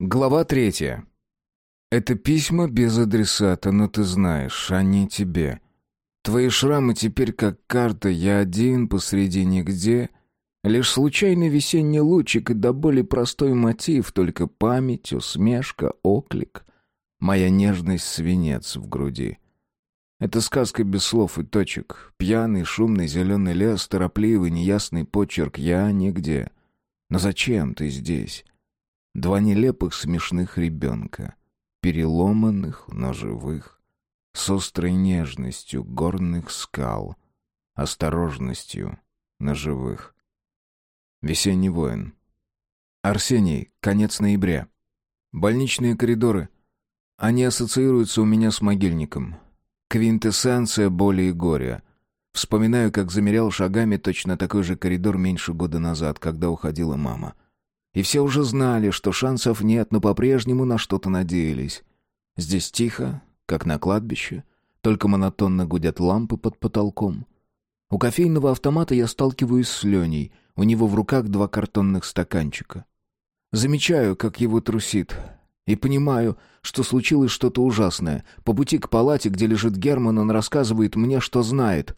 Глава третья. Это письма без адресата, но ты знаешь, они тебе. Твои шрамы теперь как карта, я один посреди нигде. Лишь случайный весенний лучик и до боли простой мотив, только память, усмешка, оклик. Моя нежность свинец в груди. Это сказка без слов и точек. Пьяный, шумный зеленый лес, торопливый, неясный почерк. Я нигде. Но зачем ты здесь? Два нелепых смешных ребенка, переломанных, но живых, с острой нежностью горных скал, осторожностью ножевых. Весенний воин. Арсений, конец ноября. Больничные коридоры. Они ассоциируются у меня с могильником. Квинтэссенция боли и горя. Вспоминаю, как замерял шагами точно такой же коридор меньше года назад, когда уходила мама. И все уже знали, что шансов нет, но по-прежнему на что-то надеялись. Здесь тихо, как на кладбище, только монотонно гудят лампы под потолком. У кофейного автомата я сталкиваюсь с Леней, у него в руках два картонных стаканчика. Замечаю, как его трусит, и понимаю, что случилось что-то ужасное. По пути к палате, где лежит Герман, он рассказывает мне, что знает.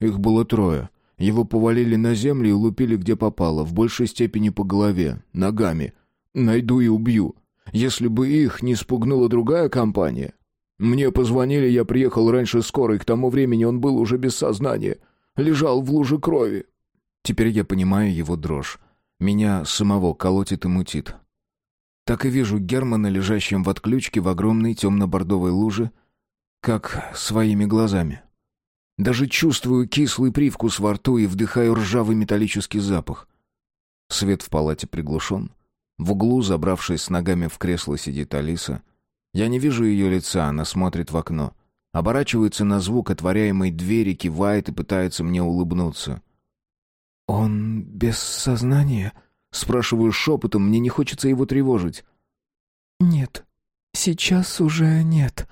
Их было трое. Его повалили на землю и лупили где попало, в большей степени по голове, ногами. Найду и убью. Если бы их не спугнула другая компания. Мне позвонили, я приехал раньше скорой, к тому времени он был уже без сознания. Лежал в луже крови. Теперь я понимаю его дрожь. Меня самого колотит и мутит. Так и вижу Германа, лежащим в отключке в огромной темно-бордовой луже, как своими глазами. Даже чувствую кислый привкус во рту и вдыхаю ржавый металлический запах. Свет в палате приглушен. В углу, забравшись с ногами в кресло, сидит Алиса. Я не вижу ее лица, она смотрит в окно. Оборачивается на звук отворяемой двери, кивает и пытается мне улыбнуться. «Он без сознания?» Спрашиваю шепотом, мне не хочется его тревожить. «Нет, сейчас уже нет»,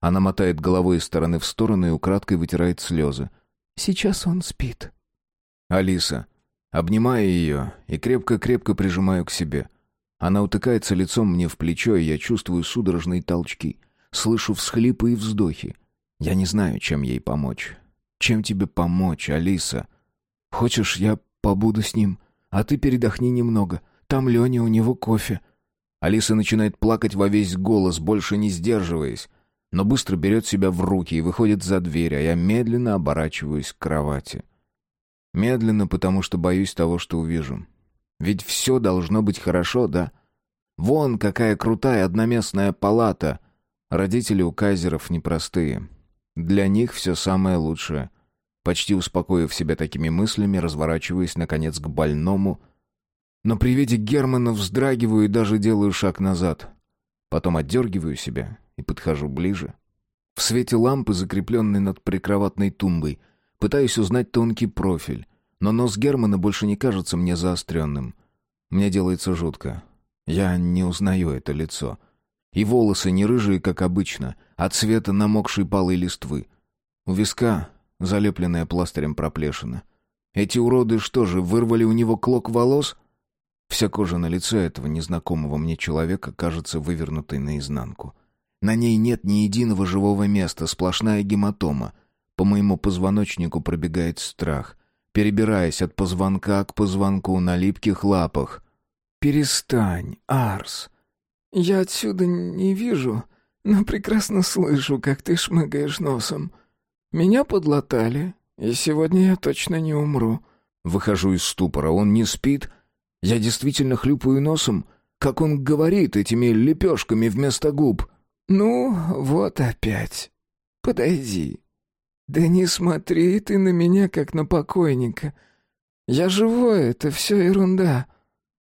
она мотает головой из стороны в сторону и украдкой вытирает слезы. «Сейчас он спит». «Алиса». Обнимаю ее и крепко-крепко прижимаю к себе. Она утыкается лицом мне в плечо, и я чувствую судорожные толчки. Слышу всхлипы и вздохи. Я не знаю, чем ей помочь. Чем тебе помочь, Алиса? Хочешь, я побуду с ним, а ты передохни немного. Там Леня, у него кофе. Алиса начинает плакать во весь голос, больше не сдерживаясь но быстро берет себя в руки и выходит за дверь, а я медленно оборачиваюсь к кровати. Медленно, потому что боюсь того, что увижу. Ведь все должно быть хорошо, да? Вон какая крутая одноместная палата. Родители у кайзеров непростые. Для них все самое лучшее. Почти успокоив себя такими мыслями, разворачиваясь, наконец, к больному. Но при виде Германа вздрагиваю и даже делаю шаг назад. Потом отдергиваю себя и подхожу ближе. В свете лампы, закрепленной над прикроватной тумбой, пытаюсь узнать тонкий профиль, но нос Германа больше не кажется мне заостренным. Мне делается жутко. Я не узнаю это лицо. И волосы не рыжие, как обычно, а цвета намокшей палой листвы. У виска залепленная пластырем проплешина. Эти уроды что же, вырвали у него клок волос? Вся кожа на лице этого незнакомого мне человека кажется вывернутой наизнанку. На ней нет ни единого живого места, сплошная гематома. По моему позвоночнику пробегает страх, перебираясь от позвонка к позвонку на липких лапах. «Перестань, Арс. Я отсюда не вижу, но прекрасно слышу, как ты шмыгаешь носом. Меня подлатали, и сегодня я точно не умру». Выхожу из ступора. Он не спит. Я действительно хлюпаю носом, как он говорит этими лепешками вместо губ. «Ну, вот опять. Подойди. Да не смотри ты на меня, как на покойника. Я живой, это все ерунда».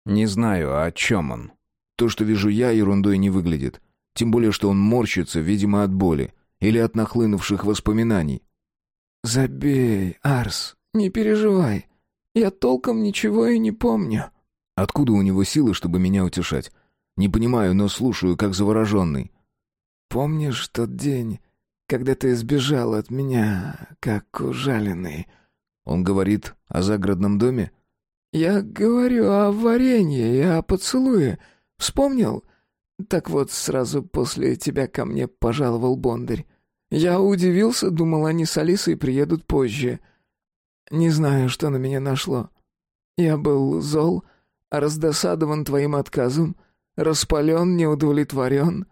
«Не знаю, о чем он. То, что вижу я, ерундой не выглядит. Тем более, что он морщится, видимо, от боли или от нахлынувших воспоминаний». «Забей, Арс, не переживай. Я толком ничего и не помню». «Откуда у него силы, чтобы меня утешать? Не понимаю, но слушаю, как завороженный». Помнишь тот день, когда ты сбежал от меня, как ужаленный?» Он говорит о загородном доме? «Я говорю о варенье и о поцелуе. Вспомнил? Так вот, сразу после тебя ко мне пожаловал Бондарь. Я удивился, думал, они с Алисой приедут позже. Не знаю, что на меня нашло. Я был зол, раздосадован твоим отказом, распален, неудовлетворен.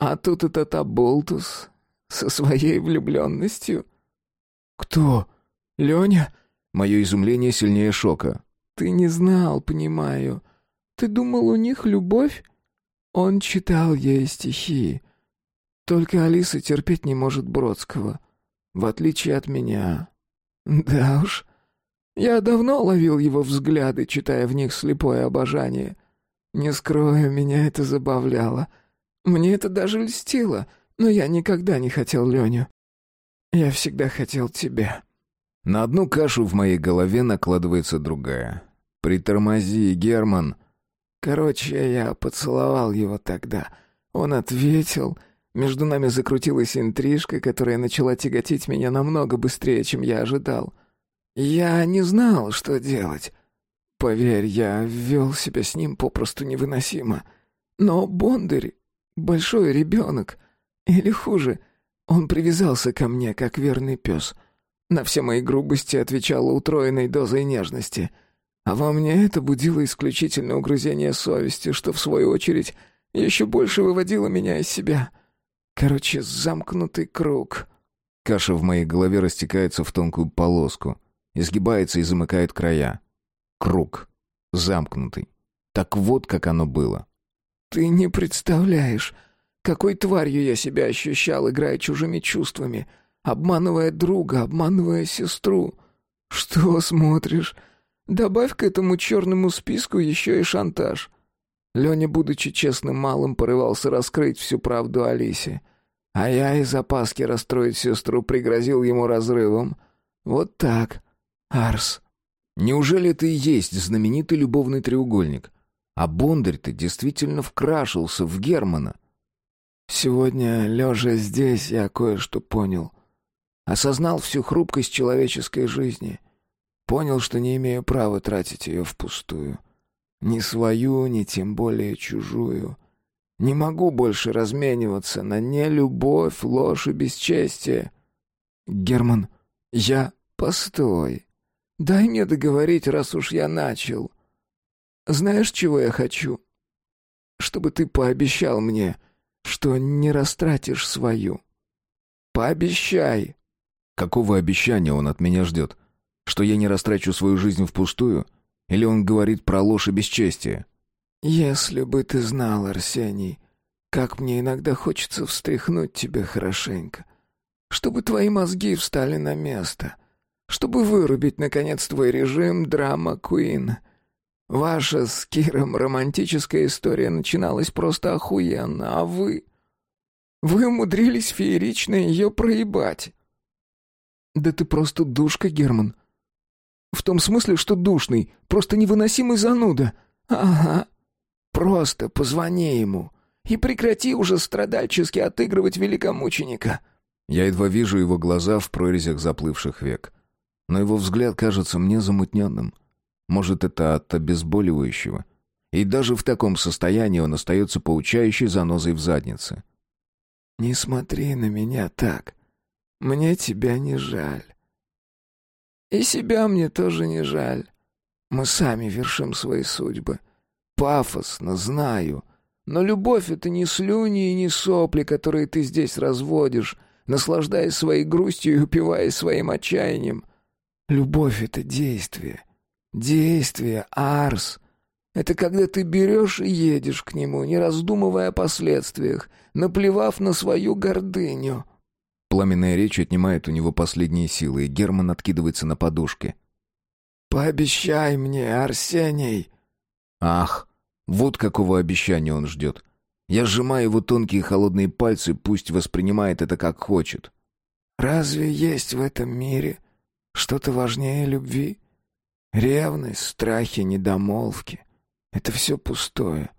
А тут этот Аболтус со своей влюбленностью. «Кто? Леня?» Мое изумление сильнее шока. «Ты не знал, понимаю. Ты думал, у них любовь? Он читал ей стихи. Только Алиса терпеть не может Бродского, в отличие от меня. Да уж, я давно ловил его взгляды, читая в них слепое обожание. Не скрою, меня это забавляло. Мне это даже льстило, но я никогда не хотел Леню. Я всегда хотел тебя». На одну кашу в моей голове накладывается другая. «Притормози, Герман!» Короче, я поцеловал его тогда. Он ответил. Между нами закрутилась интрижка, которая начала тяготить меня намного быстрее, чем я ожидал. Я не знал, что делать. Поверь, я вел себя с ним попросту невыносимо. Но Бондарь — большой ребенок. Или хуже, он привязался ко мне, как верный пес. На все мои грубости отвечала утроенной дозой нежности — а во мне это будило исключительно угрызение совести, что, в свою очередь, еще больше выводило меня из себя. Короче, замкнутый круг. Каша в моей голове растекается в тонкую полоску, изгибается и замыкает края. Круг. Замкнутый. Так вот, как оно было. «Ты не представляешь, какой тварью я себя ощущал, играя чужими чувствами, обманывая друга, обманывая сестру. Что смотришь? Добавь к этому черному списку еще и шантаж. Леня, будучи честным малым, порывался раскрыть всю правду Алисе. А я из опаски расстроить сестру пригрозил ему разрывом. Вот так, Арс. Неужели ты и есть знаменитый любовный треугольник? А Бондарь-то действительно вкрашился в Германа. Сегодня, лежа здесь, я кое-что понял. Осознал всю хрупкость человеческой жизни — Понял, что не имею права тратить ее впустую. Ни свою, ни тем более чужую. Не могу больше размениваться на нелюбовь, ложь и бесчестие. Герман, я... Постой. Дай мне договорить, раз уж я начал. Знаешь, чего я хочу? Чтобы ты пообещал мне, что не растратишь свою. Пообещай. Какого обещания он от меня ждет? — что я не растрачу свою жизнь впустую? Или он говорит про ложь и бесчестие? «Если бы ты знал, Арсений, как мне иногда хочется встряхнуть тебя хорошенько, чтобы твои мозги встали на место, чтобы вырубить, наконец, твой режим драма Куин. Ваша с Киром романтическая история начиналась просто охуенно, а вы... Вы умудрились феерично ее проебать». «Да ты просто душка, Герман», в том смысле, что душный, просто невыносимый зануда. Ага. Просто позвони ему и прекрати уже страдальчески отыгрывать великомученика. Я едва вижу его глаза в прорезях заплывших век. Но его взгляд кажется мне замутненным. Может, это от обезболивающего. И даже в таком состоянии он остается поучающей занозой в заднице. «Не смотри на меня так. Мне тебя не жаль. И себя мне тоже не жаль. Мы сами вершим свои судьбы. Пафосно, знаю. Но любовь — это не слюни и не сопли, которые ты здесь разводишь, наслаждаясь своей грустью и упиваясь своим отчаянием. Любовь — это действие. Действие, арс. Это когда ты берешь и едешь к нему, не раздумывая о последствиях, наплевав на свою гордыню. Пламенная речь отнимает у него последние силы, и Герман откидывается на подушке. «Пообещай мне, Арсений!» «Ах, вот какого обещания он ждет. Я сжимаю его тонкие холодные пальцы, пусть воспринимает это как хочет». «Разве есть в этом мире что-то важнее любви? Ревность, страхи, недомолвки — это все пустое.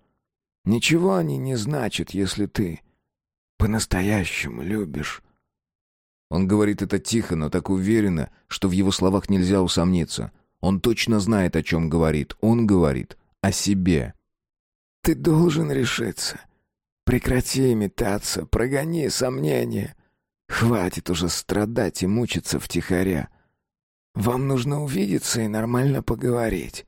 Ничего они не значат, если ты по-настоящему любишь». Он говорит это тихо, но так уверенно, что в его словах нельзя усомниться. Он точно знает, о чем говорит. Он говорит о себе. Ты должен решиться. Прекрати метаться, прогони сомнения. Хватит уже страдать и мучиться втихаря. Вам нужно увидеться и нормально поговорить.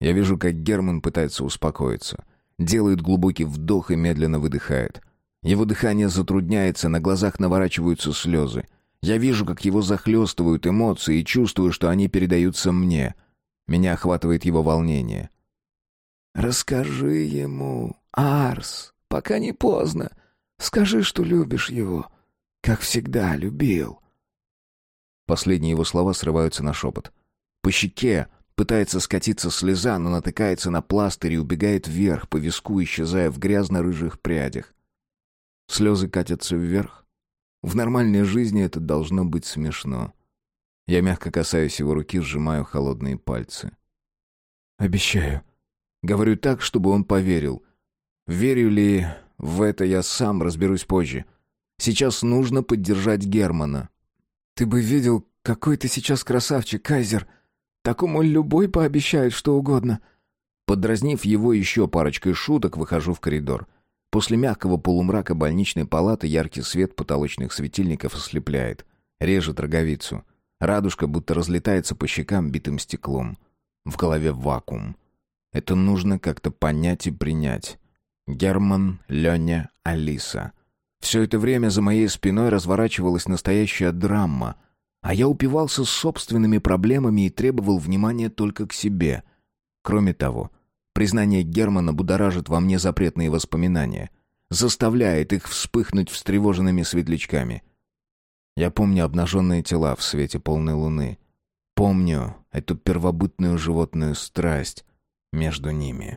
Я вижу, как Герман пытается успокоиться. Делает глубокий вдох и медленно выдыхает. Его дыхание затрудняется, на глазах наворачиваются слезы. Я вижу, как его захлестывают эмоции и чувствую, что они передаются мне. Меня охватывает его волнение. «Расскажи ему, Арс, пока не поздно. Скажи, что любишь его, как всегда любил». Последние его слова срываются на шепот. По щеке пытается скатиться слеза, но натыкается на пластырь и убегает вверх, по виску исчезая в грязно-рыжих прядях. Слезы катятся вверх. В нормальной жизни это должно быть смешно. Я мягко касаюсь его руки, сжимаю холодные пальцы. «Обещаю». Говорю так, чтобы он поверил. Верю ли в это я сам разберусь позже. Сейчас нужно поддержать Германа. «Ты бы видел, какой ты сейчас красавчик, Кайзер. Такому любой пообещает что угодно». Подразнив его еще парочкой шуток, выхожу в коридор. После мягкого полумрака больничной палаты яркий свет потолочных светильников ослепляет. Режет роговицу. Радужка будто разлетается по щекам битым стеклом. В голове вакуум. Это нужно как-то понять и принять. Герман, Леня, Алиса. Все это время за моей спиной разворачивалась настоящая драма, а я упивался собственными проблемами и требовал внимания только к себе. Кроме того, Признание Германа будоражит во мне запретные воспоминания, заставляет их вспыхнуть встревоженными светлячками. Я помню обнаженные тела в свете полной луны. Помню эту первобытную животную страсть между ними.